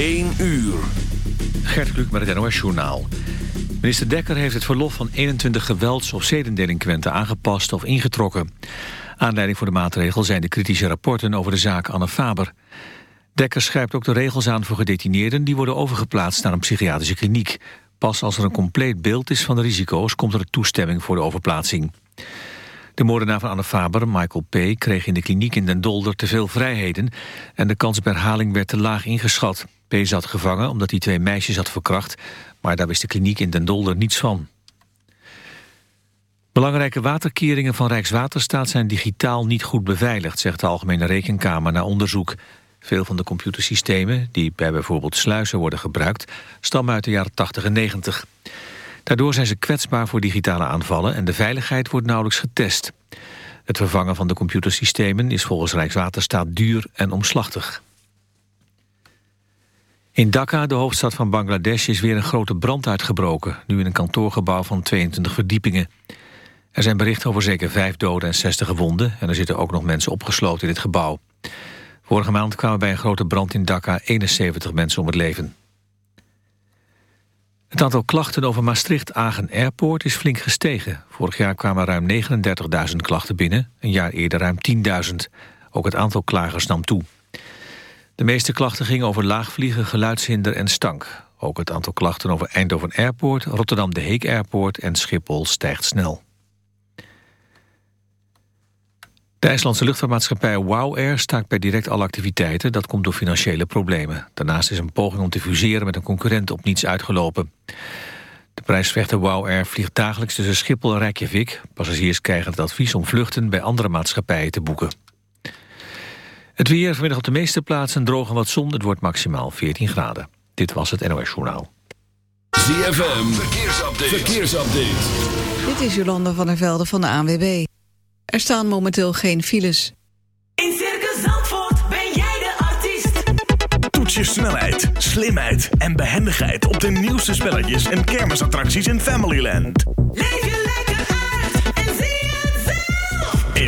1 uur. Gert Kluk met het NOS-journaal. Minister Dekker heeft het verlof van 21 gewelds- of zedendelinquenten aangepast of ingetrokken. Aanleiding voor de maatregel zijn de kritische rapporten over de zaak Anne Faber. Dekker schrijft ook de regels aan voor gedetineerden... die worden overgeplaatst naar een psychiatrische kliniek. Pas als er een compleet beeld is van de risico's... komt er toestemming voor de overplaatsing. De moordenaar van Anne Faber, Michael P., kreeg in de kliniek in Den Dolder te veel vrijheden... en de kans op herhaling werd te laag ingeschat. P. zat gevangen omdat hij twee meisjes had verkracht... maar daar wist de kliniek in Den Dolder niets van. Belangrijke waterkeringen van Rijkswaterstaat zijn digitaal niet goed beveiligd... zegt de Algemene Rekenkamer na onderzoek. Veel van de computersystemen, die bij bijvoorbeeld sluizen worden gebruikt... stammen uit de jaren 80 en 90. Daardoor zijn ze kwetsbaar voor digitale aanvallen... en de veiligheid wordt nauwelijks getest. Het vervangen van de computersystemen is volgens Rijkswaterstaat duur en omslachtig. In Dhaka, de hoofdstad van Bangladesh, is weer een grote brand uitgebroken... nu in een kantoorgebouw van 22 verdiepingen. Er zijn berichten over zeker vijf doden en 60 gewonden... en er zitten ook nog mensen opgesloten in het gebouw. Vorige maand kwamen bij een grote brand in Dhaka 71 mensen om het leven. Het aantal klachten over Maastricht-Agen Airport is flink gestegen. Vorig jaar kwamen ruim 39.000 klachten binnen, een jaar eerder ruim 10.000. Ook het aantal klagers nam toe. De meeste klachten gingen over laagvliegen, geluidshinder en stank. Ook het aantal klachten over Eindhoven Airport, Rotterdam de Heek Airport en Schiphol stijgt snel. De IJslandse luchtvaartmaatschappij WOW Air staakt bij direct alle activiteiten. Dat komt door financiële problemen. Daarnaast is een poging om te fuseren met een concurrent op niets uitgelopen. De prijsvechter WOW Air vliegt dagelijks tussen Schiphol en Reykjavik. Passagiers krijgen het advies om vluchten bij andere maatschappijen te boeken. Het weer vanmiddag op de meeste plaatsen droog en wat zon. Het wordt maximaal 14 graden. Dit was het NOS Journaal. ZFM, verkeersupdate. verkeersupdate. Dit is Jolanda van der Velde van de ANWB. Er staan momenteel geen files. In Circus Zandvoort ben jij de artiest. Toets je snelheid, slimheid en behendigheid op de nieuwste spelletjes en kermisattracties in Familyland. Leef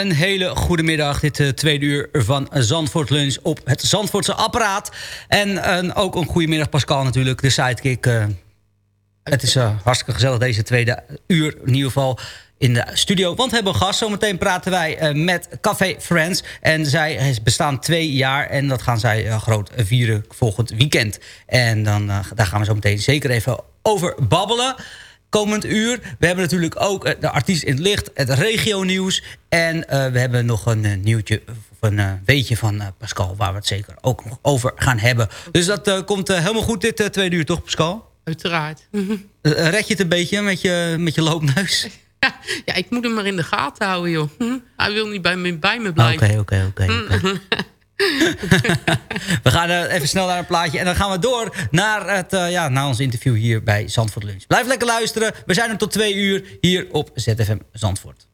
Een hele goede middag. Dit uh, tweede uur van Zandvoort Lunch op het Zandvoortse apparaat. En uh, ook een goede middag Pascal natuurlijk, de sidekick. Uh, het is hartstikke gezellig deze tweede uur in ieder geval in de studio. Want we hebben een gast. Zometeen praten wij met Café Friends. En zij bestaan twee jaar. En dat gaan zij groot vieren volgend weekend. En dan, daar gaan we zo meteen zeker even over babbelen komend uur. We hebben natuurlijk ook de artiest in het licht, het regionieuws. En uh, we hebben nog een uh, nieuwtje, of een uh, weetje van Pascal... waar we het zeker ook nog over gaan hebben. Dus dat komt helemaal goed dit tweede uur, toch Pascal? Uiteraard. red je het een beetje met je, met je loopneus? Ja, ja, ik moet hem maar in de gaten houden, joh. Hm? Hij wil niet bij me, bij me blijven. Oké, oké, oké. we gaan uh, even snel naar een plaatje. En dan gaan we door naar, het, uh, ja, naar ons interview hier bij Zandvoort Lunch. Blijf lekker luisteren. We zijn er tot twee uur hier op ZFM Zandvoort.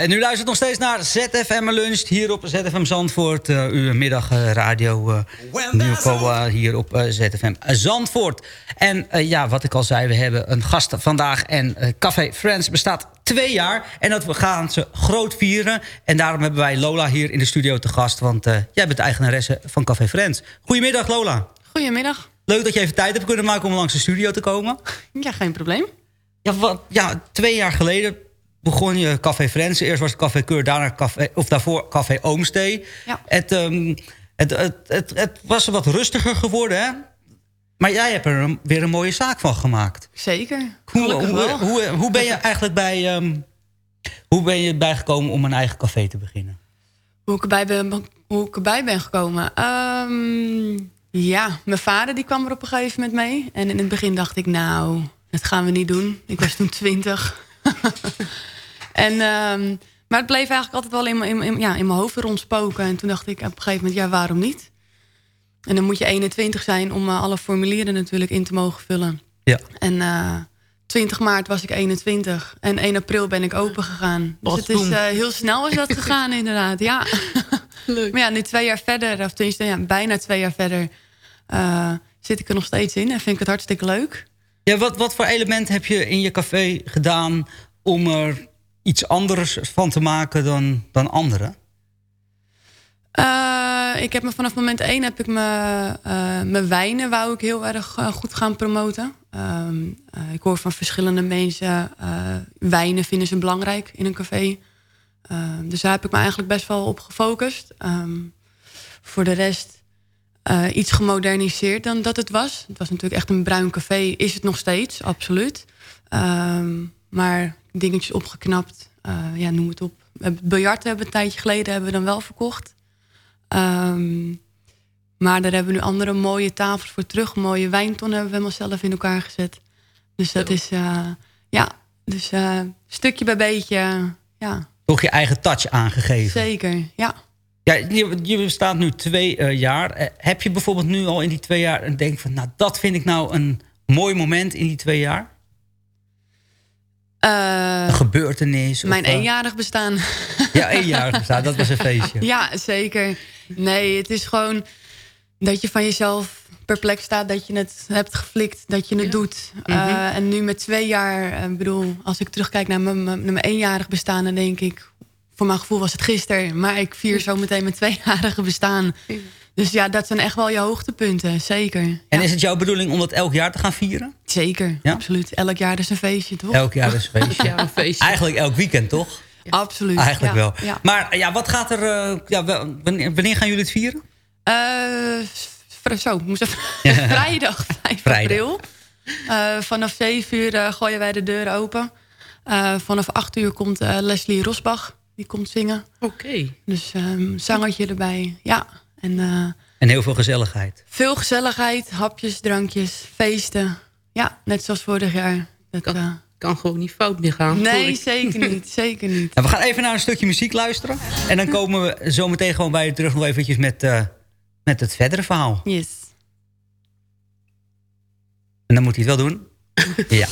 Ja, en u luistert nog steeds naar ZFM Lunch hier op ZFM Zandvoort. Uh, uw middagradio uh, uh, hier op ZFM Zandvoort. En ja, wat ik al zei, we hebben een gast vandaag. En Café Friends bestaat twee jaar. En dat we gaan ze groot vieren. En daarom hebben wij Lola hier in de studio te gast. Want jij bent de eigenaresse van Café Friends. Goedemiddag Lola. Goedemiddag. Leuk dat je even tijd hebt kunnen maken om langs de studio te komen. Ja, geen probleem. Ja, wat, ja twee jaar geleden begon je Café Frenzen. Eerst was het Café Keur, daarna café, of daarvoor Café Oomstee. Ja. Het, um, het, het, het, het, was wat rustiger geworden, hè? Maar jij hebt er een, weer een mooie zaak van gemaakt. Zeker, hoe, hoe, hoe, hoe, ben je eigenlijk bij... Um, hoe ben je bijgekomen om een eigen café te beginnen? Hoe ik erbij ben, hoe ik erbij ben gekomen? Um, ja, mijn vader die kwam er op een gegeven moment mee. En in het begin dacht ik, nou, dat gaan we niet doen. Ik was toen twintig. en, ehm, maar het bleef eigenlijk altijd wel in, mijn- in, mijn- ja, in mijn hoofd rondspoken. En toen dacht ik op een gegeven moment, ja, waarom niet? En dan moet je 21 zijn om eh, alle formulieren natuurlijk in te mogen vullen. Ja. En eh 20 maart was ik 21. En 1 april ben ik open gegaan. Dus het is eh, heel snel is dat gegaan inderdaad, ja. Leuk. Maar ja, nu twee jaar verder, of tenminste ja, bijna twee jaar verder... eh, zit ik er nog steeds in en vind ik het hartstikke leuk. Ja, wat, wat voor element heb je in je café gedaan om er iets anders van te maken dan, dan anderen? Eh, ik heb me vanaf moment één heb ik me, eh, mijn wijnen wou ik heel erg eh, goed gaan promoten. Ehm, eh, ik hoor van verschillende mensen, wijnen vinden ze belangrijk in een café. Ehm, dus daar heb ik me eigenlijk best wel op gefocust. Ehm, voor de rest iets gemoderniseerd dan dat het was. Het was natuurlijk echt een bruin café, is het nog steeds, absoluut. Maar dingetjes opgeknapt, eh, ja, noem het op. Biljart hebben we een tijdje geleden hebben we dan wel verkocht. Ehm, maar daar hebben we nu andere mooie tafels voor terug. Mooie wijntonnen hebben we helemaal zelf in elkaar gezet. Dus dat is, eh, ja, dus eh, stukje bij beetje, ja, Toch je eigen touch aangegeven? zeker, ja. Ja, je, je bestaat nu twee jaar. Heb je bijvoorbeeld nu al in die twee jaar een denk van... nou, dat vind ik nou een mooi moment in die twee jaar? Eh, Een gebeurtenis? mijn of, eh, eenjarig bestaan. Ja, eenjarig bestaan, dat was een feestje. Ja, zeker. Nee, het is gewoon dat je van jezelf perplex staat dat je het hebt geflikt, dat je het doet. Eh, Mhm. en nu met twee jaar, eh, ik bedoel, als ik terugkijk naar mijn, mijn, naar mijn eenjarig bestaan, dan denk ik, voor mijn gevoel was het gisteren, maar ik vier zo meteen mijn tweejarige bestaan. Dus ja, dat zijn echt wel je hoogtepunten, zeker. En is het jouw bedoeling om dat elk jaar te gaan vieren? Zeker, Ja? absoluut. Elk jaar is een feestje, toch? Elk jaar is een feestje. Ja, een feestje. Eigenlijk elk weekend, toch? Absoluut. Eigenlijk ja, wel. Ja. Maar ja, wat gaat er... eh, ja, wanneer, wanneer gaan jullie het vieren? Eh, zo, moest even. Vrijdag 5 Vrijdag. april. Eh, vanaf 7 uur gooien wij de deuren open. Eh, vanaf 8 uur komt eh, Leslie Rosbach. Die komt zingen. Oké. Dus ehm zangertje erbij. Ja. En eh, En heel veel gezelligheid. veel gezelligheid. Hapjes, drankjes, feesten. Ja, net zoals vorig jaar. Dat, Kan, eh, kan gewoon niet fout meer gaan. nee, zeker niet. Zeker niet. We gaan even naar een stukje muziek luisteren. En dan komen we zo meteen gewoon bij je terug nog eventjes met, eh, met het verdere verhaal. Yes. En dan moet hij het wel doen. ja.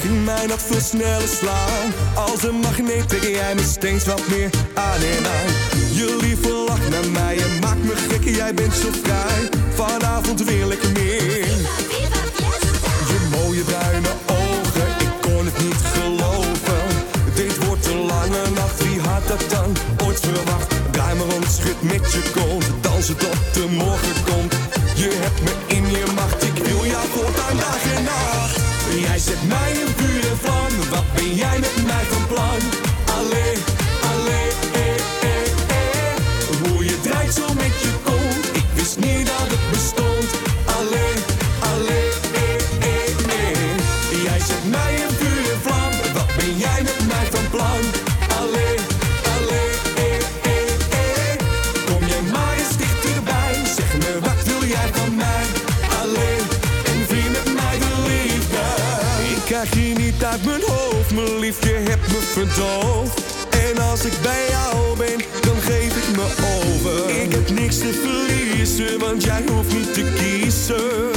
Ging mij nog veel sneller slaan. Als een magneet trek jij me steeds wat meer aan en aan. Je lieve lach naar mij en maakt me gek, jij bent zo vrij. Vanavond wil ik meer. Je mooie bruine ogen, ik kon het niet geloven. Dit wordt een lange nacht, wie had dat dan ooit verwacht? Draai maar rond, schud met je kont, dansen tot de morgen En als ik bij jou ben, dan geef ik me over. Ik heb niks te verliezen, want jij hoeft niet te kiezen.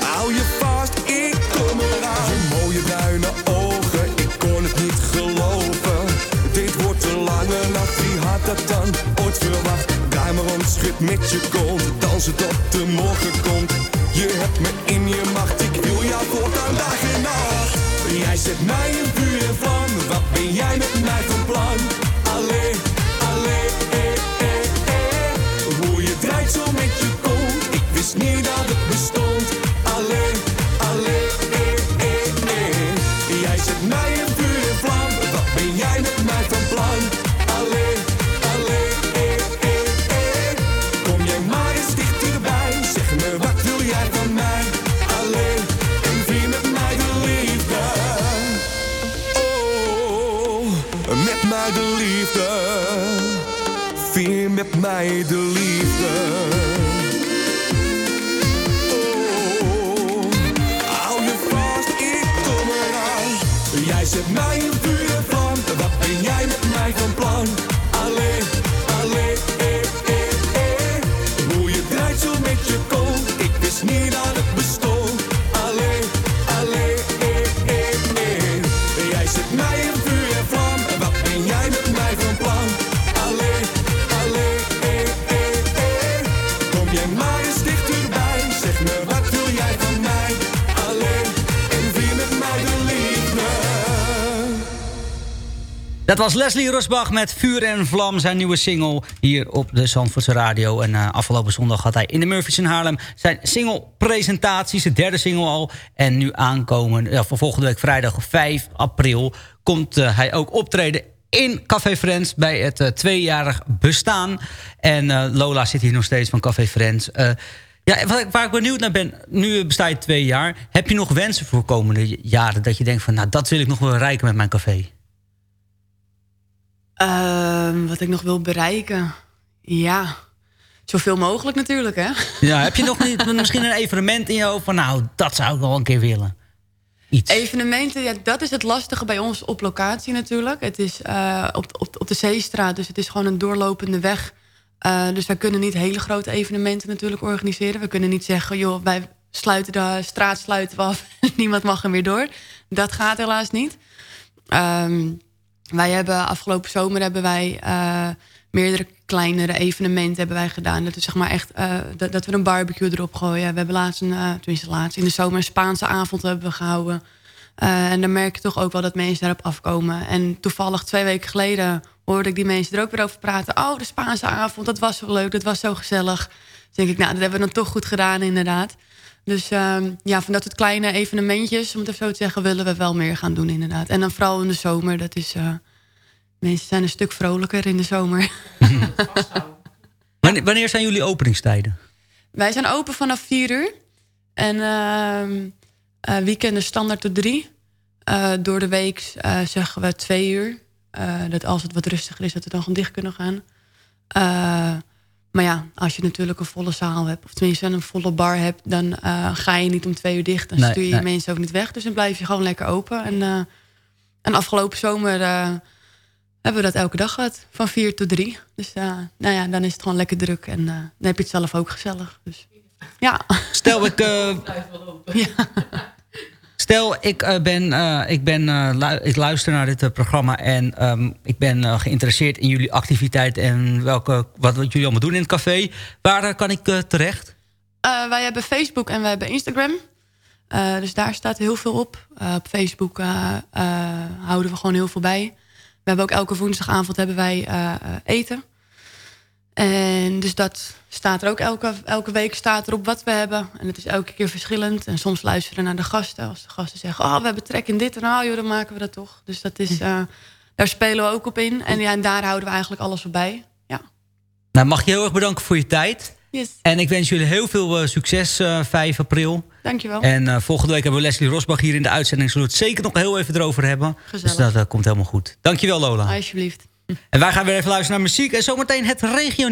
Hou je vast, ik kom eraan. Je mooie bruine ogen, ik kon het niet geloven. Dit wordt een lange nacht, wie had dat dan ooit verwacht? Draai maar rond, schud met je kont, dansen tot de morgen komt. Je hebt me was Leslie Rosbach met Vuur en Vlam, zijn nieuwe single hier op de Zandvoortse Radio. En eh, afgelopen zondag had hij in de Murphys in Haarlem zijn single-presentatie, zijn derde single al. En nu aankomen, ja, volgende week vrijdag 5 april, komt eh, hij ook optreden in Café Friends bij het eh, tweejarig bestaan. En Lola zit hier nog steeds van Café Friends. Ja, waar ik benieuwd naar ben, nu besta je twee jaar. Heb je nog wensen voor komende jaren? Dat je denkt van, nou, dat wil ik nog wel bereiken met mijn café. Ehm, wat ik nog wil bereiken? Ja, zoveel mogelijk natuurlijk, hè? Ja, heb je nog niet, misschien een evenement in je hoofd van... nou, dat zou ik wel een keer willen? Evenementen, ja, dat is het lastige bij ons op locatie natuurlijk. Het is eh, op, op, op de Zeestraat, dus het is gewoon een doorlopende weg. Eh, dus wij kunnen niet hele grote evenementen natuurlijk organiseren. We kunnen niet zeggen, joh, wij sluiten de straat sluiten we af. Niemand mag er weer door. Dat gaat helaas niet. Ehm, wij hebben afgelopen zomer hebben wij eh, meerdere kleinere evenementen hebben wij gedaan. Dat is zeg maar echt eh, dat, we een barbecue erop gooien. We hebben laatst een, uh, tenminste laatst in de zomer een Spaanse avond hebben we gehouden. En dan merk je toch ook wel dat mensen daarop afkomen. En toevallig twee weken geleden hoorde ik die mensen er ook weer over praten. Oh, de Spaanse avond, dat was zo leuk, dat was zo gezellig. Dus denk ik, nou, dat hebben we dan toch goed gedaan inderdaad. Dus uh, ja, van dat soort kleine evenementjes, om het even zo te zeggen, willen we wel meer gaan doen inderdaad. En dan vooral in de zomer, dat is... Uh, mensen zijn een stuk vrolijker in de zomer. wanneer, wanneer zijn jullie openingstijden? Wij zijn open vanaf 4 uur. En uh, weekenden standaard tot drie. Uh, door de week zeggen we twee uur. dat als het wat rustiger is, dat we dan gewoon dicht kunnen gaan. Maar ja, als je natuurlijk een volle zaal hebt... of tenminste een volle bar hebt... dan ga je niet om twee uur dicht. Dan nee, stuur je nee. mensen ook niet weg. Dus dan blijf je gewoon lekker open. En, en afgelopen zomer hebben we dat elke dag gehad. Van vier tot drie. Dus uh, nou ja, dan is het gewoon lekker druk. En uh, dan heb je het zelf ook gezellig. Dus ja. Stel, ik... Uh, ja. Stel, ik, ben, ik, ben, lu ik luister naar dit programma... en um, ik ben geïnteresseerd in jullie activiteit... en welke, wat, wat jullie allemaal doen in het café. Waar kan ik terecht? wij hebben Facebook en we hebben Instagram. dus daar staat heel veel op. op Facebook houden we gewoon heel veel bij. We hebben ook elke woensdagavond hebben wij eten. En dus dat staat er ook elke, elke week staat erop wat we hebben. En het is elke keer verschillend. En soms luisteren we naar de gasten. Als de gasten zeggen, oh, we hebben trek in dit. En oh, joh, dan maken we dat toch. Dus dat is, uh, daar spelen we ook op in. En, ja, en daar houden we eigenlijk alles voorbij. Ja. Nou, mag je heel erg bedanken voor je tijd. Yes. En ik wens jullie heel veel uh, succes uh, 5 april. Dankjewel. En uh, volgende week hebben we Leslie Rosbach hier in de uitzending. Zullen we het zeker nog heel even erover hebben. Gezellig. Dus dat komt helemaal goed. Dankjewel Lola. Alsjeblieft. En wij gaan weer even luisteren naar muziek. En zometeen het regio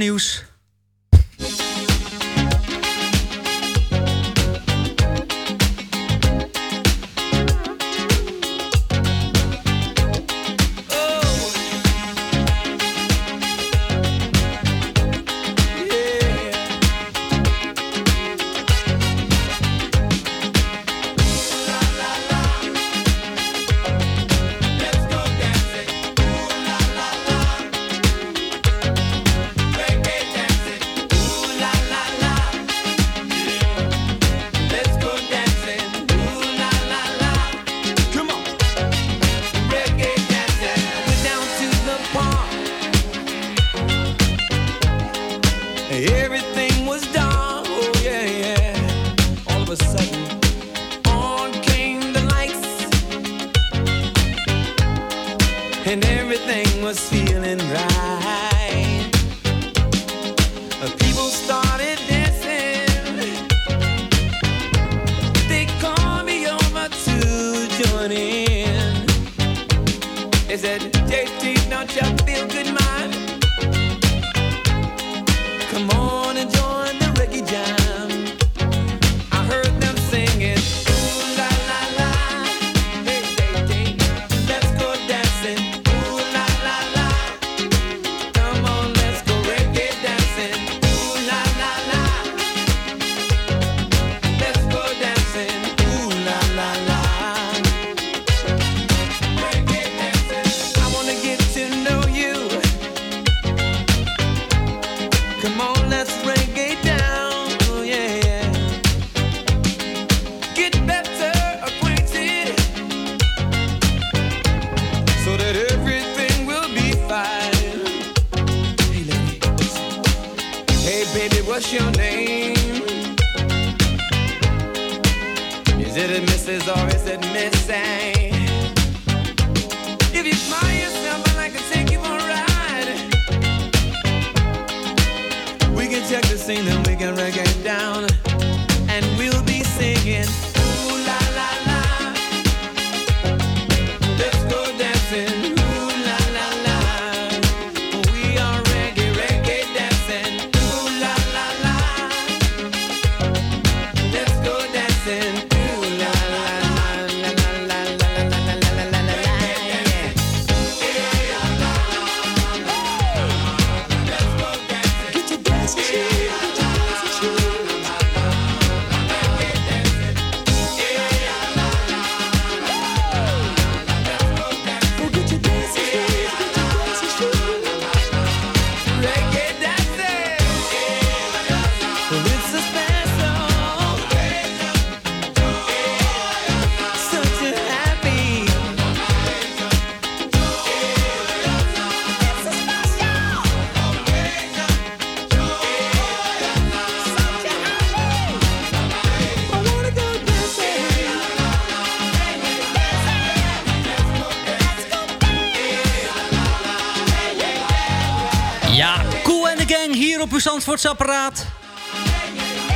apparaat.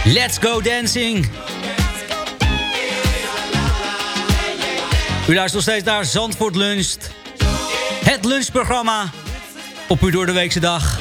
Let's go dancing. U luistert nog steeds naar Zandvoort Luncht. Het lunchprogramma op uw doordeweekse dag.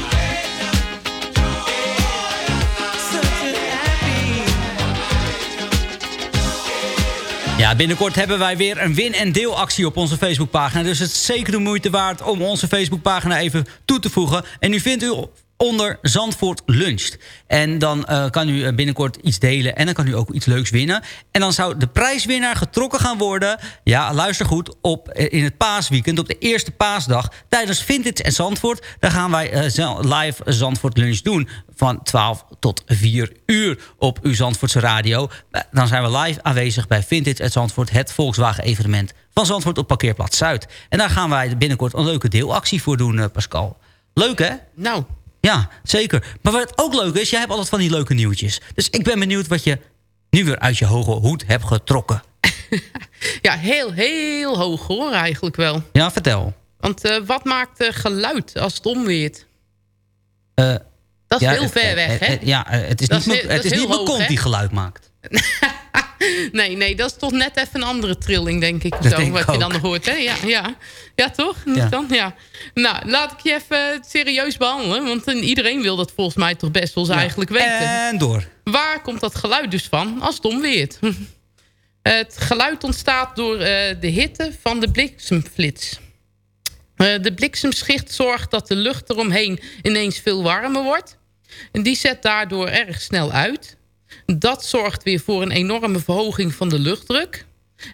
Ja, binnenkort hebben wij weer een win- en deelactie op onze Facebookpagina. Dus het is zeker de moeite waard om onze Facebookpagina even toe te voegen. En u vindt u onder Zandvoort Luncht. En dan eh, kan u eh, binnenkort iets delen en dan kan u ook iets leuks winnen. En dan zou de prijswinnaar getrokken gaan worden... ja, luister goed, op, eh, in het paasweekend, op de eerste paasdag... tijdens Vintage en Zandvoort. Dan gaan wij live Zandvoort Lunch doen van 12 tot 4 uur op uw Zandvoortse radio. Dan zijn we live aanwezig bij Vintage en Zandvoort... het Volkswagen-evenement van Zandvoort op parkeerplaats Zuid. En daar gaan wij binnenkort een leuke deelactie voor doen, Pascal. Leuk, hè? Nou. Ja, zeker. Maar wat ook leuk is, jij hebt altijd van die leuke nieuwtjes. Dus ik ben benieuwd wat je nu weer uit je hoge hoed hebt getrokken. Ja, heel, heel hoog hoor eigenlijk wel. Ja, vertel. Want eh, wat maakt eh, geluid als het omweert? Eh, Dat is ja, heel ver weg, hè? Ja, het is Dat niet, is het is is niet heel mijn hoog, kont die geluid maakt. Nee, nee, dat is toch net even een andere trilling, denk ik. Dat zo, denk wat ik je dan hoort, hè? Ja, ja. ja toch? Niet Ja. dan? Ja. Nou, laat ik je even serieus behandelen. Want eh, iedereen wil dat volgens mij toch best wel eens eigenlijk weten. En door. Waar komt dat geluid dus van als het omweert? Het geluid ontstaat door eh, de hitte van de bliksemflits. Eh, de bliksemschicht zorgt dat de lucht eromheen ineens veel warmer wordt. En die zet daardoor erg snel uit. Dat zorgt weer voor een enorme verhoging van de luchtdruk.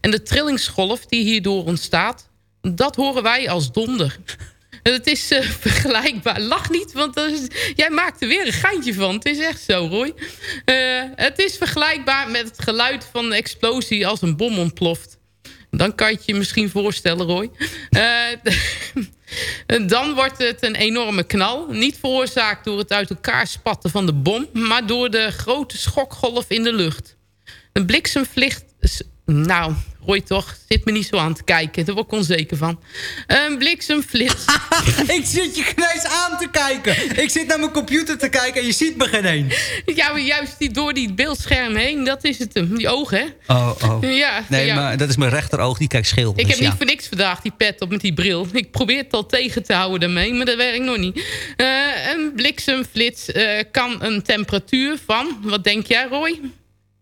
En de trillingsgolf die hierdoor ontstaat, dat horen wij als donder. En Het is eh, vergelijkbaar. Lach niet, want jij maakt er weer een geintje van. Het is echt zo, Roy. Eh, het is vergelijkbaar met het geluid van een explosie als een bom ontploft. Dan kan je je misschien voorstellen, Roy. Eh, dan wordt het een enorme knal. Niet veroorzaakt door het uit elkaar spatten van de bom... maar door de grote schokgolf in de lucht. Een bliksemvlicht... Nou, Roy toch, zit me niet zo aan te kijken. Daar word ik onzeker van. Een bliksemflits. ik zit je knijs aan te kijken. Ik zit naar mijn computer te kijken en je ziet me geen één. Ja, maar juist die, door die beeldscherm heen, dat is het hem. Die ogen, hè? Oh, oh. Ja, Nee, ja. maar dat is mijn rechteroog, die kijkt scheel. Ik dus heb niet voor niks vandaag die pet op met die bril. Ik probeer het al tegen te houden daarmee, maar dat werkt nog niet. Eh, een bliksemflits eh, kan een temperatuur van, wat denk jij Roy?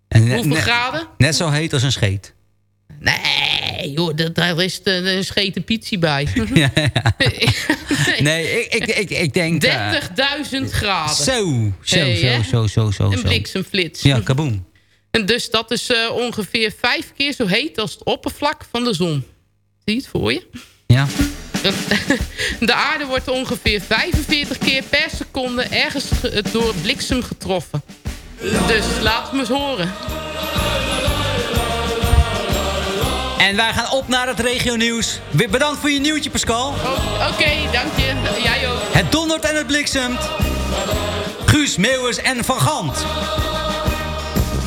Hoeveel net- graden? Net zo heet als een scheet. Nee, joh, dat- daar is de, de schete pizzie bij. Ja, ja. Nee, ik, ik, ik, ik denk... eh, 30.000 graden. Zo, zo, Hey, zo, zo, zo, zo. Een bliksemflits. Ja, kaboom. En dus dat is eh, ongeveer vijf keer zo heet als het oppervlak van de zon. Zie je het voor je? Ja. De aarde wordt ongeveer 45 keer per seconde ergens ge- door bliksem getroffen. Dus laat het me eens horen. En wij gaan op naar het regionieuws. Bedankt voor je nieuwtje, Pascal. Oké, dank je. Jij ook. Het dondert en het bliksemt. Guus Meeuwers en Van Gant.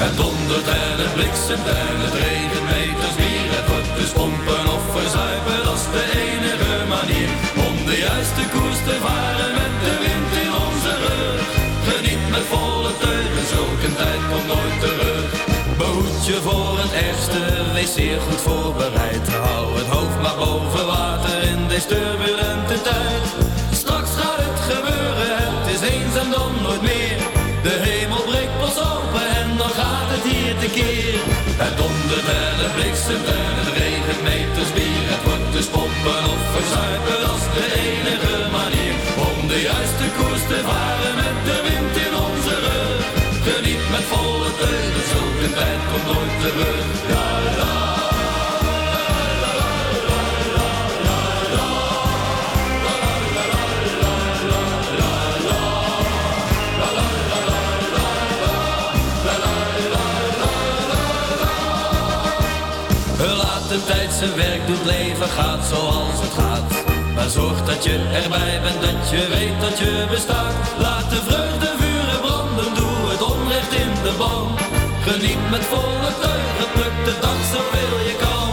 Het dondert en het bliksemt en het regent meters bier. Het wordt dus pompen of verzuipen, dat is de enige manier. Om de juiste koers te varen met de wind in onze rug. Geniet met volle teugen, zulke tijd komt nooit terug. Je voor het ergste, wees zeer goed voorbereid. Hou het hoofd maar boven water in deze turbulente tijd. Straks gaat het gebeuren, het is eens en dan nooit meer. De hemel breekt pas open en dan gaat het hier tekeer. Het en het bliksemt en het regent meters bier. Het wordt dus pompen of verzuipen, dat de enige manier. Om de juiste komt nooit terug. Ja, ja. Laat de tijd zijn werk doet, leven gaat zoals het gaat. Maar zorg dat je erbij bent, dat je weet dat je bestaat. Laat de vreugde Geniet met volle teugen, pluk de dag zoveel je kan.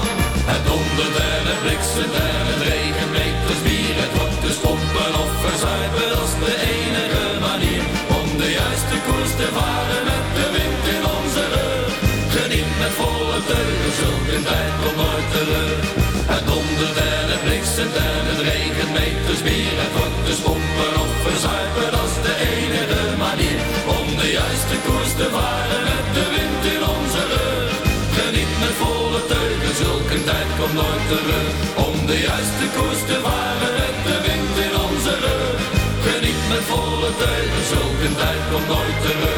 Het dondert en het bliksemt het regent meters bier. Het wordt dus pompen of verzuipen, dat is de enige manier. Om de juiste koers te varen met de wind in onze rug. Geniet met volle teugen, zulke tijd komt nooit terug. Het dondert en het bliksemt en het meters bier. Het wordt dus Om de juiste koers te varen met de wind in onze rug. Geniet met volle teugen, zulke tijd komt nooit terug.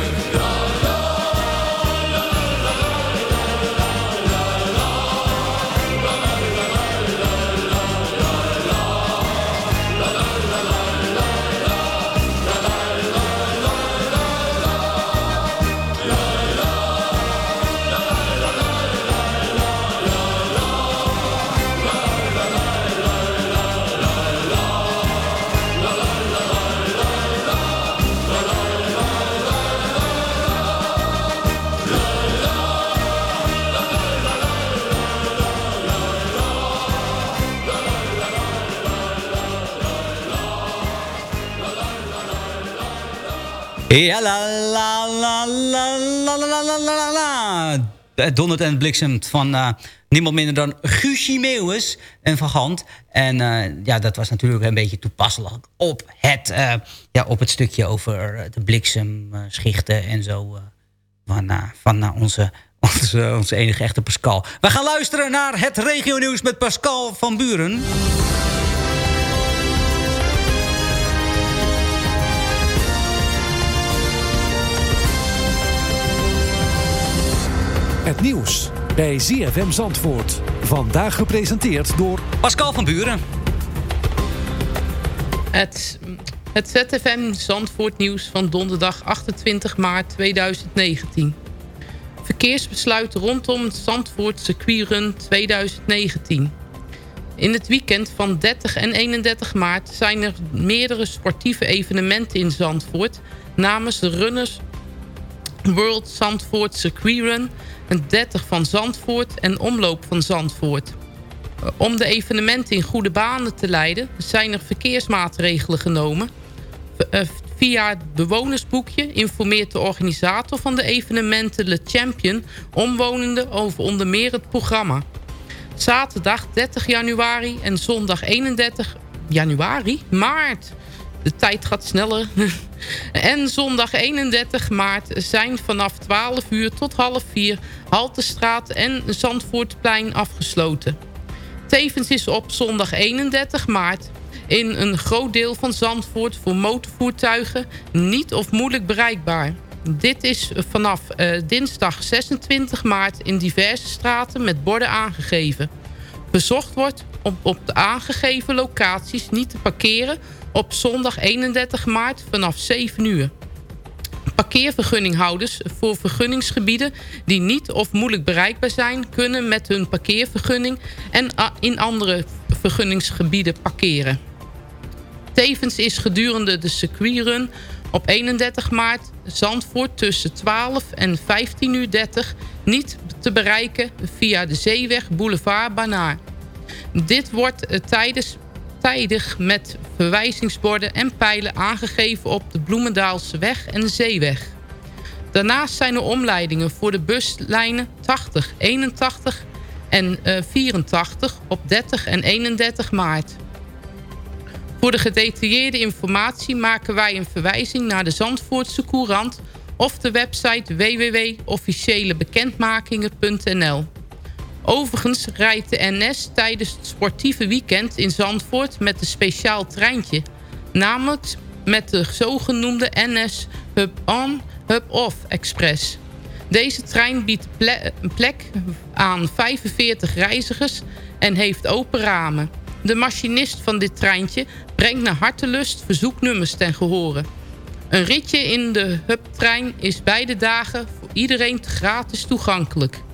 Ja, la la la la la la la la la. Het dondert en bliksemt van eh, niemand minder dan Guusje Meeuwis en Van Gant. En eh, ja, dat was natuurlijk een beetje toepasselijk op het, eh, ja, op het stukje over de bliksemschichten en zo. van van onze, onze, onze enige echte Pascal. We gaan luisteren naar het regionieuws met Pascal van Buren. Het nieuws bij ZFM Zandvoort. Vandaag gepresenteerd door... Pascal van Buren. Het, het ZFM Zandvoort nieuws van donderdag 28 maart 2019. Verkeersbesluit rondom het Zandvoort Circuitrun 2019. In het weekend van 30 en 31 maart zijn er meerdere sportieve evenementen in Zandvoort... namens de runners World Zandvoort Circuitrun... een 30 van Zandvoort en omloop van Zandvoort. Om de evenementen in goede banen te leiden... zijn er verkeersmaatregelen genomen. Eh, Via het bewonersboekje informeert de organisator van de evenementen Le Champion... omwonenden over onder meer het programma. Zaterdag 30 januari en zondag 31 januari? Maart! De tijd gaat sneller. en zondag 31 maart zijn vanaf 12 uur tot half 4... Haltestraat en Zandvoortplein afgesloten. Tevens is op zondag 31 maart in een groot deel van Zandvoort... voor motorvoertuigen niet of moeilijk bereikbaar. Dit is vanaf uh, dinsdag 26 maart in diverse straten met borden aangegeven. Bezocht wordt om op de aangegeven locaties niet te parkeren op zondag 31 maart vanaf 7 uur. Parkeervergunninghouders voor vergunningsgebieden die niet of moeilijk bereikbaar zijn... kunnen met hun parkeervergunning en in andere vergunningsgebieden parkeren. Tevens is gedurende de circuitrun op 31 maart Zandvoort tussen 12 en 15.30 uur 30 niet te bereiken via de zeeweg Boulevard Banaar. Dit wordt eh, tijdens, tijdig met verwijzingsborden en pijlen aangegeven op de Bloemendaalse weg en de zeeweg. Daarnaast zijn er omleidingen voor de buslijnen 80, 81 en uh, 84 op 30 en 31 maart. Voor de gedetailleerde informatie maken wij een verwijzing naar de Zandvoortse Courant of de website www.officiëlebekendmakingen.nl. Overigens rijdt de NS tijdens het sportieve weekend in Zandvoort met een speciaal treintje. Namelijk met de zogenoemde NS Hub On, Hub Off Express. Deze trein biedt plek aan 45 reizigers en heeft open ramen. De machinist van dit treintje brengt naar hartelust verzoeknummers ten gehore. Een ritje in de hubtrein is beide dagen voor iedereen gratis toegankelijk.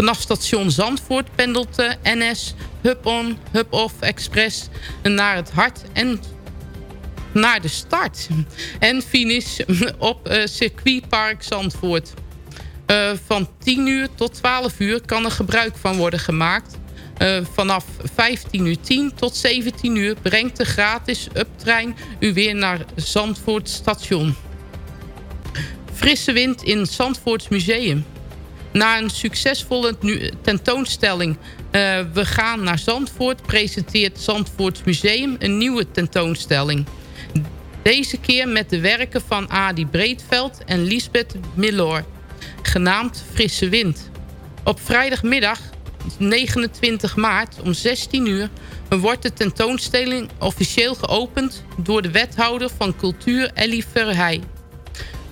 Vanaf station Zandvoort pendelt de NS Hub-on, Hub-off Express naar het hart en naar de start. En finish op uh, circuitpark Zandvoort. Uh, van 10 uur tot 12 uur kan er gebruik van worden gemaakt. Uh, vanaf 15 uur 10 tot 17 uur brengt de gratis uptrein u weer naar Zandvoort station. Frisse wind in Zandvoorts museum. Na een succesvolle tentoonstelling uh, We gaan naar Zandvoort... presenteert Zandvoorts Museum een nieuwe tentoonstelling. Deze keer met de werken van Adi Breedveld en Lisbeth Millor. Genaamd Frisse Wind. Op vrijdagmiddag 29 maart om 16 uur... wordt de tentoonstelling officieel geopend... door de wethouder van cultuur Ellie Verheij.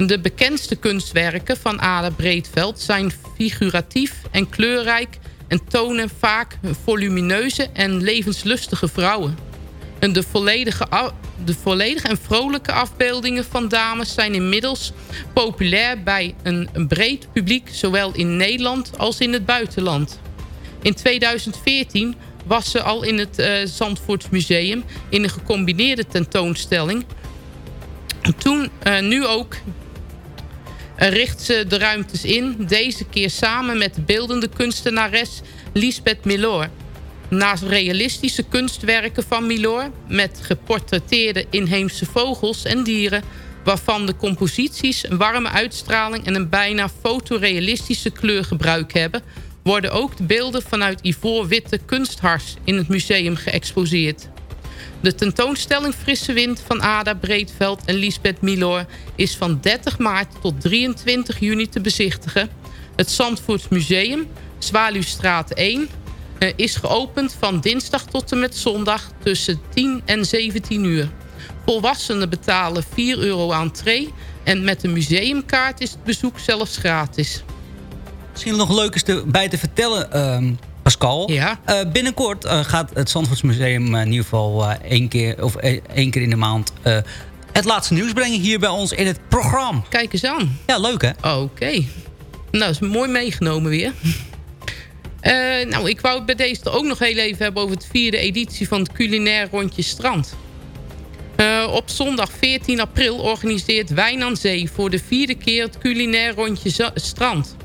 De bekendste kunstwerken van Ada Breedveld zijn figuratief en kleurrijk... en tonen vaak volumineuze en levenslustige vrouwen. En de, volledige, de volledige en vrolijke afbeeldingen van dames zijn inmiddels populair bij een, breed publiek... zowel in Nederland als in het buitenland. In 2014 was ze al in het uh, Zandvoortsmuseum in een gecombineerde tentoonstelling. Toen, uh, nu ook, uh, richt ze de ruimtes in. Deze keer samen met de beeldende kunstenares Lisbeth Milor. Naast realistische kunstwerken van Milor... met geportretteerde inheemse vogels en dieren... waarvan de composities een warme uitstraling... en een bijna fotorealistische kleurgebruik hebben worden ook de beelden vanuit ivoorwitte kunsthars in het museum geëxposeerd. De tentoonstelling Frisse Wind van Ada Breedveld en Lisbeth Milor... is van 30 maart tot 23 juni te bezichtigen. Het Zandvoorts Museum, Zwaluwstraat 1... Eh, is geopend van dinsdag tot en met zondag tussen 10 en 17 uur. Volwassenen betalen 4 euro entree... en met een museumkaart is het bezoek zelfs gratis. Misschien nog leuk is erbij te vertellen, uh, Pascal. Ja? Uh, binnenkort uh, gaat het Zandvoortsmuseum uh, in ieder geval één, keer, of, één keer in de maand... het laatste nieuws brengen hier bij ons in het programma. Kijk eens aan. Ja, leuk hè? Oké. Okay. Nou, is mooi meegenomen weer. nou, ik wou het bij deze ook nog heel even hebben... over het vierde editie van het culinair rondje strand. op zondag 14 april organiseert Wijn aan Zee... voor de vierde keer het culinair rondje strand...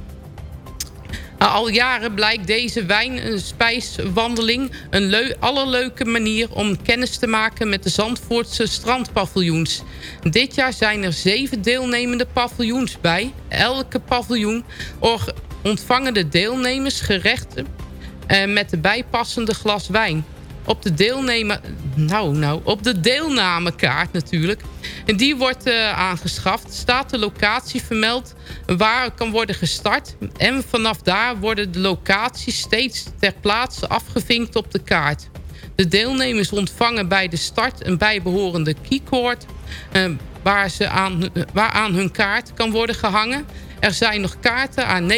Al jaren blijkt deze wijn-spijswandeling een leu allerleuke manier om kennis te maken met de Zandvoortse strandpaviljoens. Dit jaar zijn er zeven deelnemende paviljoens bij. Elke paviljoen ontvangen de deelnemers gerechten eh, met de bijpassende glas wijn op de, deelnemer, nou, nou, op de deelnamekaart natuurlijk. En die wordt uh, aangeschaft. Staat de locatie vermeld waar kan worden gestart. En vanaf daar worden de locaties steeds ter plaatse afgevinkt op de kaart. De deelnemers ontvangen bij de start een bijbehorende keycord... Uh, waar, ze aan, waar aan hun kaart kan worden gehangen. Er zijn nog kaarten aan 49,50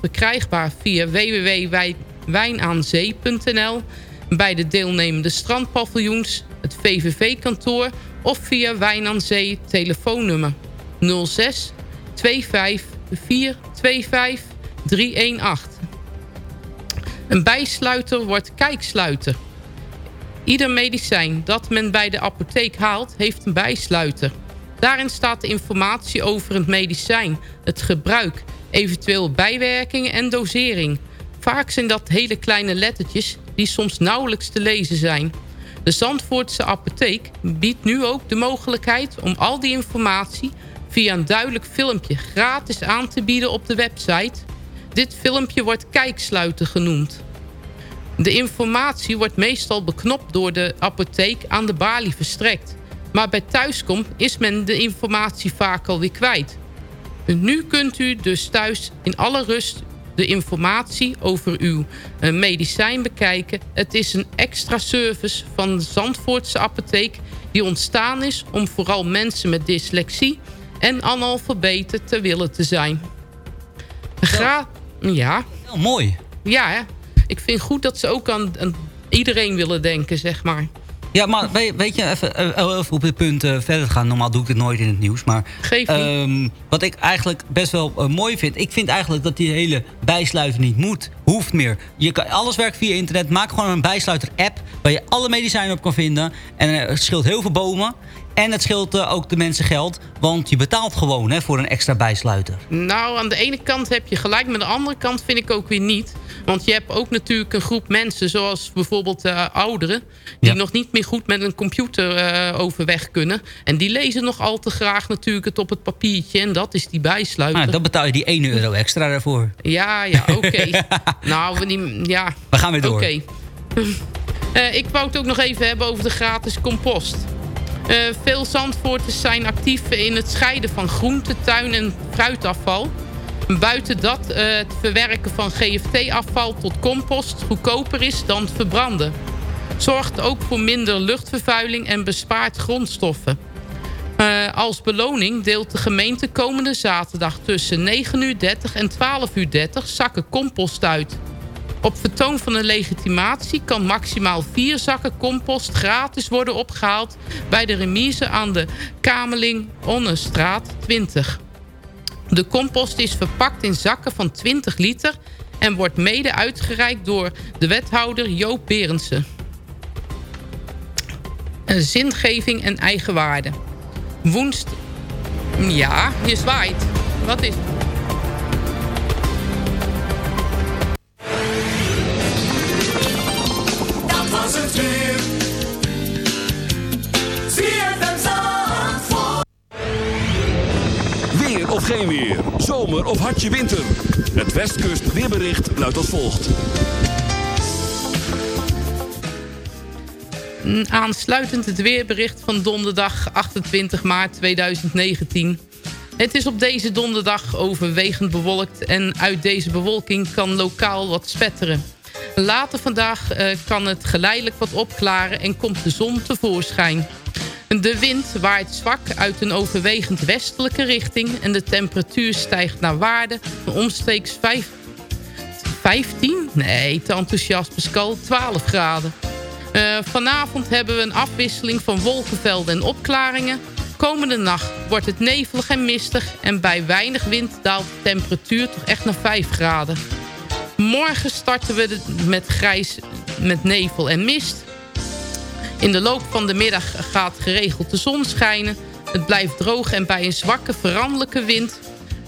verkrijgbaar via www.wijnaanzee.nl bij de deelnemende strandpaviljoens, het VVV-kantoor of via Wijn aan Zee telefoonnummer. 06 25 425 318. Een bijsluiter wordt kijksluiter. Ieder medicijn dat men bij de apotheek haalt, heeft een bijsluiter. Daarin staat de informatie over het medicijn, het gebruik, eventueel bijwerkingen en dosering. Vaak zijn dat hele kleine lettertjes die soms nauwelijks te lezen zijn. De Zandvoortse apotheek biedt nu ook de mogelijkheid om al die informatie via een duidelijk filmpje gratis aan te bieden op de website. Dit filmpje wordt kijksluiten genoemd. De informatie wordt meestal beknopt door de apotheek aan de balie verstrekt. Maar bij thuiskom is men de informatie vaak alweer kwijt. Nu kunt u dus thuis in alle rust de informatie over uw eh, medicijn bekijken. Het is een extra service van de Zandvoortse apotheek... die ontstaan is om vooral mensen met dyslexie en analfabeten te willen te zijn. Gra ja. Heel mooi. Ja, hè? ik vind goed dat ze ook aan, aan iedereen willen denken, zeg maar. Ja, maar weet, je, even, eh, even op dit punt uh, verder gaan. Normaal doe ik dit nooit in het nieuws. Maar ehm, wat ik eigenlijk best wel uh, mooi vind... ik vind eigenlijk dat die hele bijsluiter niet moet. Hoeft meer. Je kan, alles werkt via internet. Maak gewoon een bijsluiter-app... waar je alle medicijnen op kan vinden. En het scheelt heel veel bomen. En het scheelt uh, ook de mensen geld. Want je betaalt gewoon hè, voor een extra bijsluiter. Nou, aan de ene kant heb je gelijk. Maar aan de andere kant vind ik ook weer niet. Want je hebt ook natuurlijk een groep mensen... zoals bijvoorbeeld uh, ouderen... die Ja. nog niet meer goed met een computer uh, overweg kunnen. En die lezen nog al te graag natuurlijk het op het papiertje. En dat is die bijsluiter. Nou, dan betaal je die 1 euro extra daarvoor. Ja, ja, oké. nou, we, die, ja. We gaan weer door. Oké. Eh, ik wou het ook nog even hebben over de gratis compost. Eh, veel Zandvoorters zijn actief in het scheiden van groente, tuin en fruitafval. Buiten dat eh, het verwerken van GFT-afval tot compost goedkoper is dan verbranden. Zorgt ook voor minder luchtvervuiling en bespaart grondstoffen. Uh, als beloning deelt de gemeente komende zaterdag tussen 9.30 uur en 12.30 uur zakken compost uit. Op vertoon van een legitimatie kan maximaal vier zakken compost gratis worden opgehaald bij de remise aan de Kameling Onnestraat 20. De compost is verpakt in zakken van 20 liter en wordt mede uitgereikt door de wethouder Joop Berendsen. Een zingeving en eigenwaarde. Woenst... Ja, je zwaait. Wat is... Dat was het weer. Geen weer. Zomer of hartje winter. Het Westkust weerbericht luidt als volgt. Aansluitend het weerbericht van donderdag 28 maart 2019. Het is op deze donderdag overwegend bewolkt en uit deze bewolking kan lokaal wat spetteren. Later vandaag eh, kan het geleidelijk wat opklaren en komt de zon tevoorschijn. De wind waait zwak uit een overwegend westelijke richting... en de temperatuur stijgt naar waarde van omstreeks 5, 15? Nee, te enthousiast Pascal, 12 graden. Uh, vanavond hebben we een afwisseling van wolkenvelden en opklaringen. Komende nacht wordt het nevelig en mistig... en bij weinig wind daalt de temperatuur toch echt naar 5 graden. Morgen starten we met grijs met nevel en mist. In de loop van de middag gaat geregeld de zon schijnen. Het blijft droog en bij een zwakke veranderlijke wind...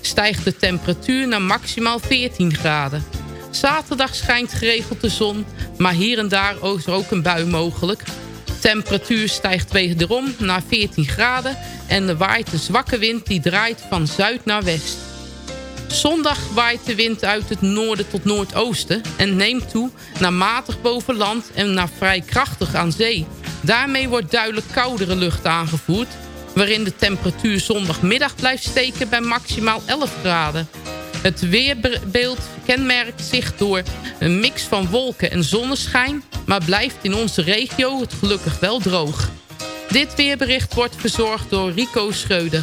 stijgt de temperatuur naar maximaal 14 graden. Zaterdag schijnt geregeld de zon, maar hier en daar is er ook een bui mogelijk. Temperatuur stijgt wederom naar 14 graden... en er waait een zwakke wind die draait van zuid naar west. Zondag waait de wind uit het noorden tot noordoosten... en neemt toe naar matig boven land en naar vrij krachtig aan zee. Daarmee wordt duidelijk koudere lucht aangevoerd... waarin de temperatuur zondagmiddag blijft steken bij maximaal 11 graden. Het weerbeeld kenmerkt zich door een mix van wolken en zonneschijn... maar blijft in onze regio het gelukkig wel droog. Dit weerbericht wordt verzorgd door Rico Schreuder.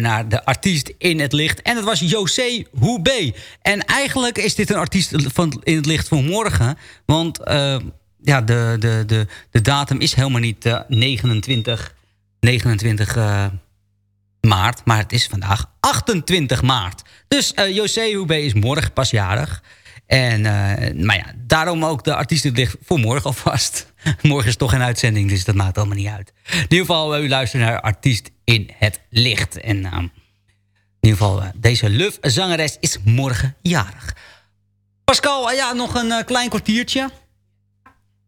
Naar de artiest in het licht. En dat was José Hoebe. En eigenlijk is dit een artiest van in het licht voor morgen. Want eh, ja, de, de, de, de datum is helemaal niet eh, 29, 29 eh, maart. Maar het is vandaag 28 maart. Dus José Hoebe is morgen pas jarig. En, eh, maar ja, daarom ook de artiest in het licht voor morgen alvast. morgen is toch geen uitzending, dus dat maakt allemaal niet uit. In ieder geval, eh, u naar artiest in het licht. En eh, in ieder geval, deze luf zangeres is morgen jarig. Pascal, ja, nog een klein kwartiertje.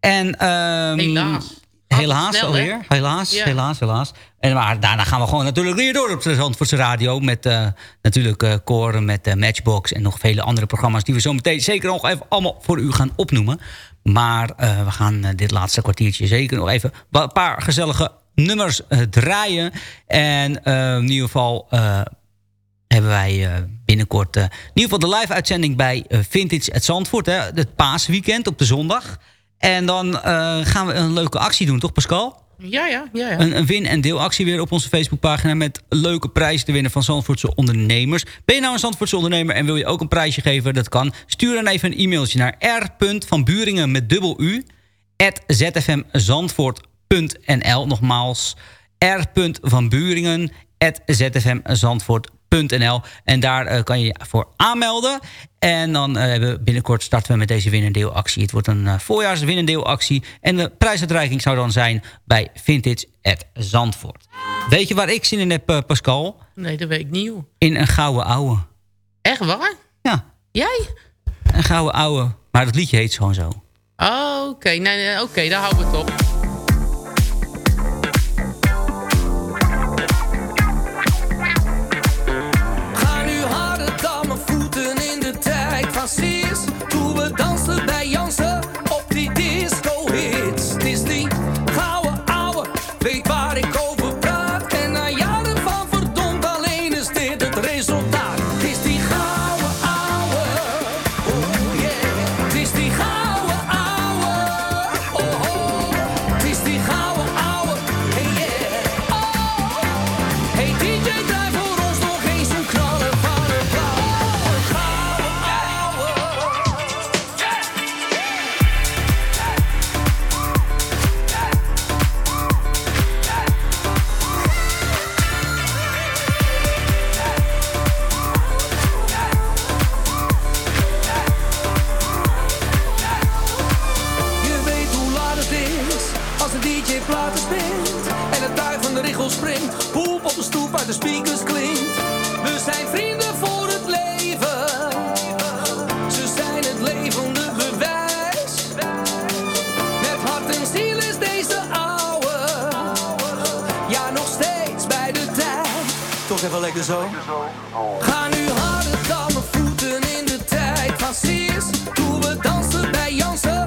En, ehm, Helaas. Helaas snel, hè? alweer. Helaas, Ja. helaas, helaas. En maar daarna gaan we gewoon natuurlijk weer door op de Zandvoortse Radio. Met eh, natuurlijk eh Koren, met eh, Matchbox en nog vele andere programma's... die we zo meteen zeker nog even allemaal voor u gaan opnoemen. Maar we gaan dit laatste kwartiertje zeker nog even... een paar gezellige nummers draaien. En in ieder geval... hebben wij binnenkort in ieder geval de live-uitzending bij Vintage het Zandvoort. Hè, het paasweekend op de zondag. En dan eh, gaan we een leuke actie doen, toch Pascal? Ja, ja, ja. ja. Een, een win- en deelactie weer op onze Facebookpagina... met leuke prijzen te winnen van Zandvoortse ondernemers. Ben je nou een Zandvoortse ondernemer en wil je ook een prijsje geven? Dat kan. Stuur dan even een e-mailtje naar r.vanburingen met dubbel u... at zfmzandvoort.nl. Nogmaals, r.vanburingen at zfmzandvoort.nl. En daar eh, kan je je voor aanmelden. En dan eh, hebben we binnenkort starten we met deze win- en deelactie. Het wordt een uh, voorjaars win- en de prijsuitreiking zou dan zijn bij Vintage at Zandvoort. Weet je waar ik zin in heb, eh, Pascal? Nee, dat weet ik niet. In een gouden ouwe. Echt waar? Ja. Jij? Een gouden ouwe. Maar dat liedje heet gewoon zo. Oh, oké. Nee, nee, oké, daar houden we het op. tijd Toch even lekker zo. Ga nu harder dan mijn voeten in de tijd van Siers. Toen we dansen bij Jansen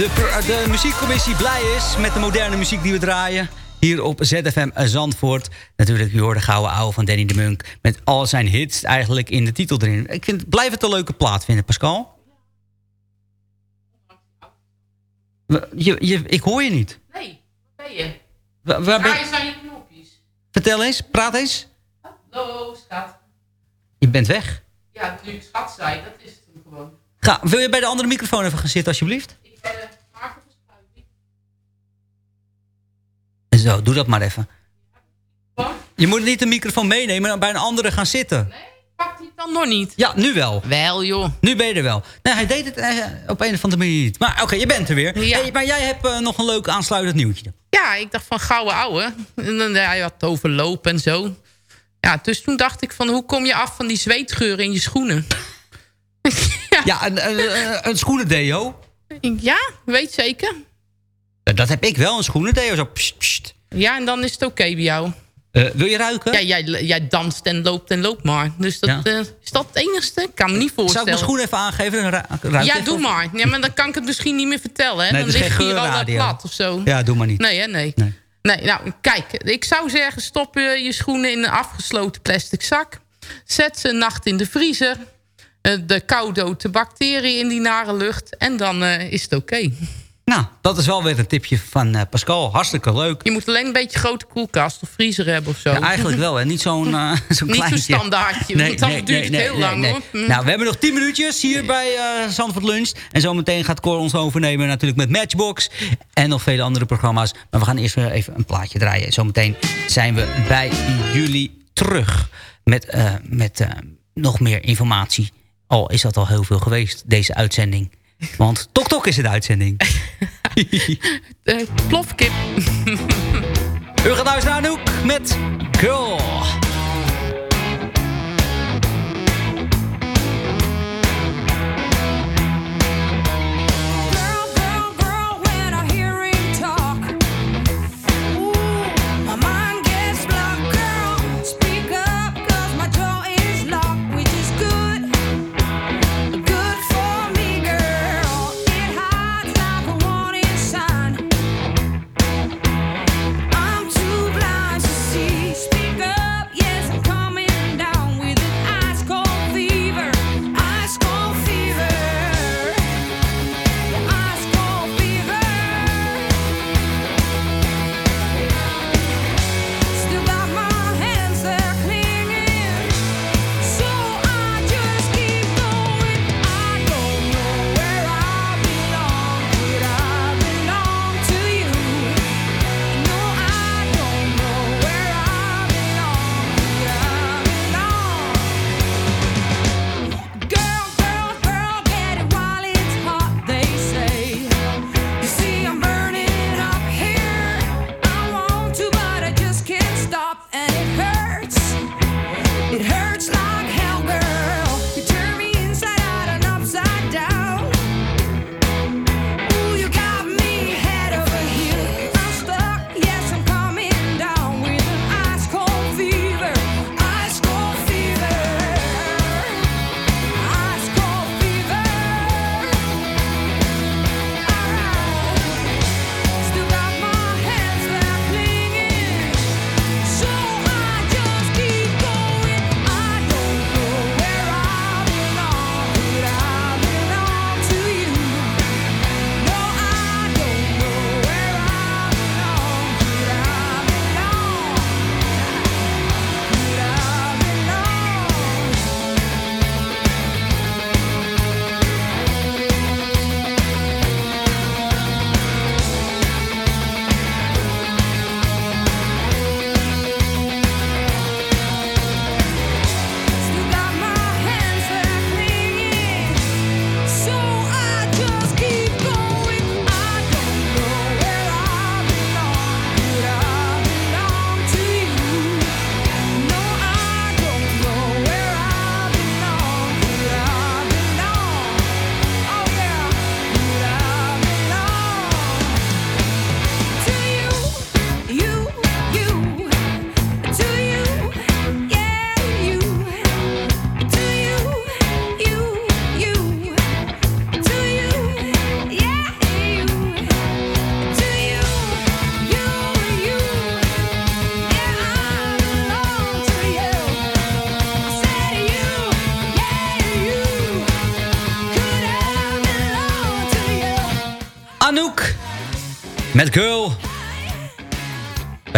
de, per- de muziekcommissie blij is met de moderne muziek die we draaien. Hier op ZFM Zandvoort. Natuurlijk, je hoort de gouden ouwe van Danny de Munk. Met al zijn hits eigenlijk in de titel erin. Ik vind, blijf het een leuke plaat vinden, Pascal. Je, je, ik hoor je niet. Nee, wat ben je? Waar, waar ben- eens aan je knopjes. Vertel eens, praat eens. Hallo, schat. Je bent weg. Ja, nu ik schat zei, dat is het gewoon. Ga, wil je bij de andere microfoon even gaan zitten, alsjeblieft? Zo, doe dat maar even. Je moet niet de microfoon meenemen en bij een andere gaan zitten. Pakt hij het dan nog niet? Ja, nu wel. Wel, joh. Nu ben je er wel. Nee, hij deed het eh, op een of andere manier niet. Maar oké, je bent er weer. Hey, maar jij hebt eh, nog een leuk aansluitend nieuwtje. Ja, ik dacht van gouden ouwe. En dan ja, je had het over lopen en zo. Ja, dus toen dacht ik van hoe kom je af van die zweetgeur in je schoenen? ja, een, een, een schoenendeo. Ja, weet zeker. Eh, Dat heb ik wel, een schoenendeo. Zo, pst, pst. Ja, en dan is het oké bij jou. Eh, wil je ruiken? Ja, jij, jij danst en loopt en loopt maar. Dus dat, Ja. eh, is dat het enigste? Ik kan me niet Zou ik voorstellen. mijn schoen even aangeven? Dan ru- ruik ja, even? doe maar. Ja, maar dan kan ik het misschien niet meer vertellen. Hè? Nee, dan ligt hier al wat geurradio. plat of zo. Ja, doe maar niet. Nee, hè, nee. nee. nou, kijk. Ik zou zeggen, stop je schoenen in een afgesloten plastic zak. Zet ze een nacht in de vriezer. Eh, de kou doodt de bacteriën in die nare lucht. En dan eh, is het oké. Nou, dat is wel weer een tipje van eh, Pascal. Hartstikke leuk. Je moet alleen een beetje grote koelkast of vriezer hebben of zo. Ja, eigenlijk wel, hè? Niet zo'n eh zo'n Niet zo'n standaardje, want dan duurt het heel lang, hoor. Hm. Nou, we hebben nog 10 minuutjes hier bij eh Zandvoort Lunch. En zometeen gaat Cor ons overnemen natuurlijk met Matchbox. En nog vele andere programma's. Maar we gaan eerst weer even een plaatje draaien. Zometeen zijn we bij jullie terug. Met, met nog meer informatie. Al is dat al heel veel geweest, deze uitzending. Want Tok Tok is een uitzending. Eh, plofkip. U gaat luisteren naar Anouk met Girl.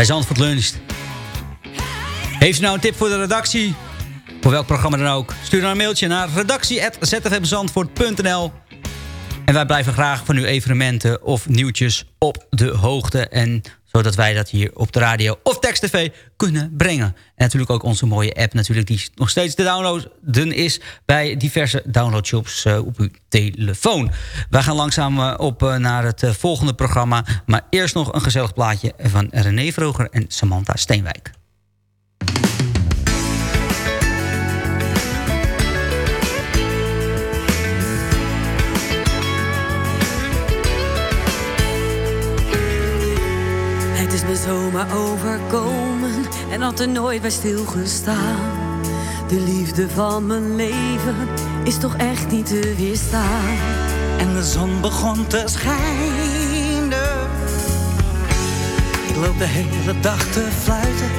Bij Zandvoort Lunch. Heeft u nou een tip voor de redactie? Voor welk programma dan ook? Stuur dan een mailtje naar redactie.zfmzandvoort.nl En wij blijven graag van uw evenementen of nieuwtjes op de hoogte. En zodat wij dat hier op de radio of tekst-tv kunnen brengen. En natuurlijk ook onze mooie app natuurlijk die nog steeds te downloaden is... bij diverse downloadshops uh, op uw telefoon. Wij gaan langzaam uh, op uh, naar het volgende programma. Maar eerst nog een gezellig plaatje van René Vroger en Samantha Steenwijk. Het is me zomaar overkomen en had er nooit bij stilgestaan. De liefde van mijn leven is toch echt niet te weerstaan. En de zon begon te schijnen. Ik loop de hele dag te fluiten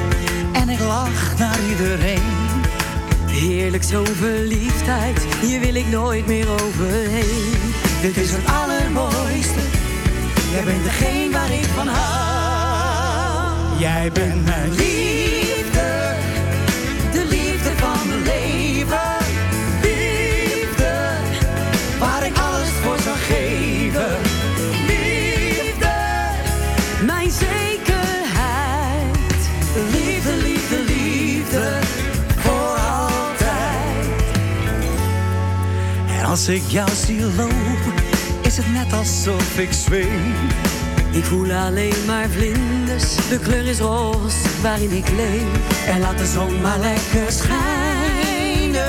en ik lach naar iedereen. Heerlijk zo'n verliefdheid, hier wil ik nooit meer overheen. Dit is het allermooiste, jij bent degene waar ik van hou. Jij bent mijn liefde, de liefde van mijn leven. liefde, waar ik alles voor zou geven. Liefde, mijn zekerheid. Liefde, liefde, liefde, voor altijd. En als ik jou zie lopen, is het net alsof ik zweef. Ik voel alleen maar vlinders, de kleur is roze waarin ik leef. En laat de zon maar lekker schijnen.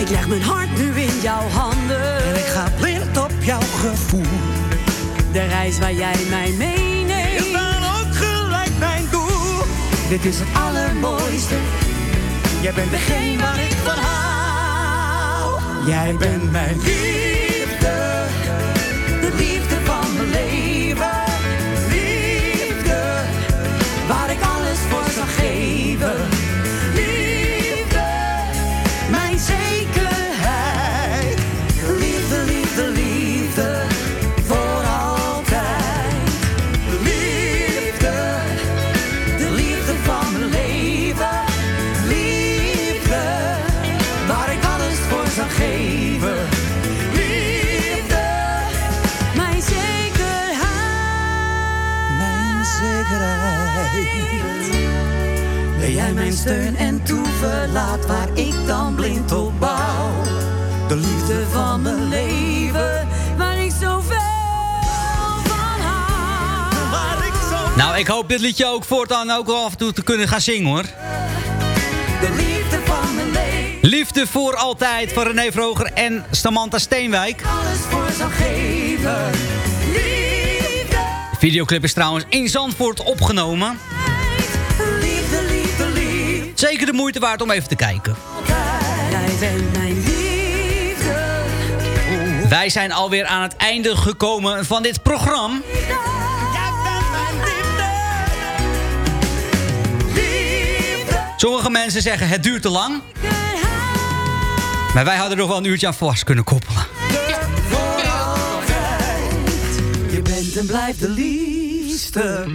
Ik leg mijn hart nu in jouw handen. En ik ga blind op jouw gevoel. De reis waar jij mij meeneemt. Is dan ook gelijk mijn doel. Dit is het allermooiste. Jij bent degene waar ik van hou. Jij bent mijn liefde. De liefde steun en toeverlaat waar ik dan blind op bouw? De liefde van mijn leven, waar ik zoveel van hou. waar ik zo Nou, ik hoop dit liedje ook voortaan ook wel af en toe te kunnen gaan zingen, hoor. de liefde van mijn leven. Liefde voor altijd van René Vroger en Samantha Steenwijk. Alles voor zou geven. Liefde, De videoclip is trouwens in Zandvoort opgenomen. Zeker de moeite waard om even te kijken. Wij zijn alweer aan het einde gekomen van dit programma. Sommige mensen zeggen het duurt te lang. Maar wij hadden er nog wel een uurtje aan vast kunnen koppelen. Je bent en blijft de liefste.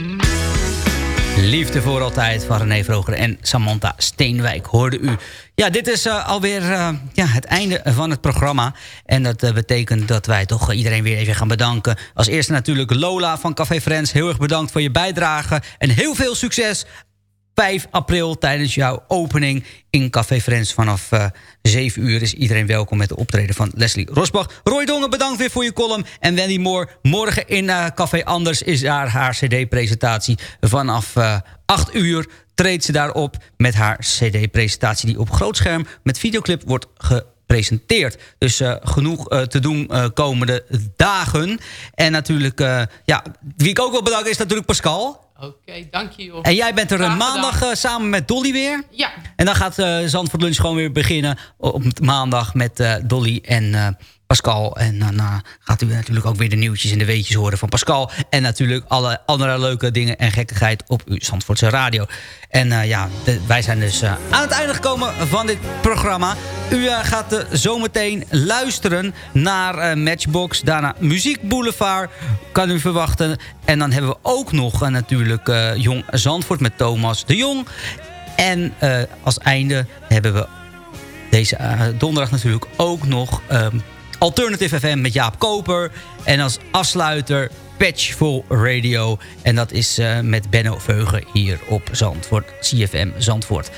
Liefde voor altijd van René Vroger en Samantha Steenwijk hoorde u. Ja, dit is uh, alweer uh, ja, het einde van het programma. En dat uh, betekent dat wij toch iedereen weer even gaan bedanken. Als eerste natuurlijk Lola van Café Friends. Heel erg bedankt voor je bijdrage. En heel veel succes 5 april tijdens jouw opening in Café Friends. Vanaf uh, 7 uur is iedereen welkom met de optreden van Leslie Rosbach. Roy Dongen, bedankt weer voor je column. En Wendy Moore, morgen in uh, Café Anders is daar haar cd-presentatie. Vanaf uh, 8 uur treedt ze daarop met haar cd-presentatie... die op groot scherm met videoclip wordt gepresenteerd. Dus genoeg te doen komende dagen. En natuurlijk, ja, wie ik ook wil bedanken is natuurlijk Pascal... Oké, okay, dank je joh. En jij bent er een maandag uh, samen met Dolly weer. Ja. En dan gaat uh, Zandvoort Lunch gewoon weer beginnen op maandag met uh, Dolly en Pascal. En daarna gaat u natuurlijk ook weer de nieuwtjes en de weetjes horen van Pascal. En natuurlijk alle andere leuke dingen en gekkigheid op uw Zandvoortse radio. En eh, ja, wij zijn dus eh, aan het einde gekomen van dit programma. U eh, gaat eh, zometeen luisteren naar eh, Matchbox. Daarna Muziek Boulevard kan u verwachten. En dan hebben we ook nog eh, natuurlijk eh, Jong Zandvoort met Thomas de Jong. En eh, als einde hebben we deze eh, donderdag natuurlijk ook nog ehm, Alternative FM met Jaap Koper. En als afsluiter Patchful Radio. En dat is eh, met Benno Veugen hier op Zandvoort, CFM Zandvoort.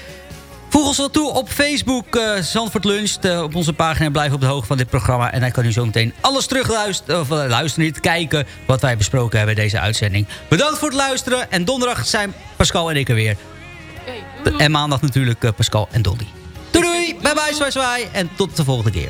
Voeg ons wel toe op Facebook, eh Zandvoort Lunch. eh, op onze pagina en blijf op de hoogte van dit programma. En dan kan u zo meteen alles terugluisteren, of luisteren niet, kijken wat wij besproken hebben in deze uitzending. Bedankt voor het luisteren. En donderdag zijn Pascal en ik er weer. En maandag natuurlijk Pascal en Dolly. Doei doei, bye bye, zwaai zwaai. En tot de volgende keer.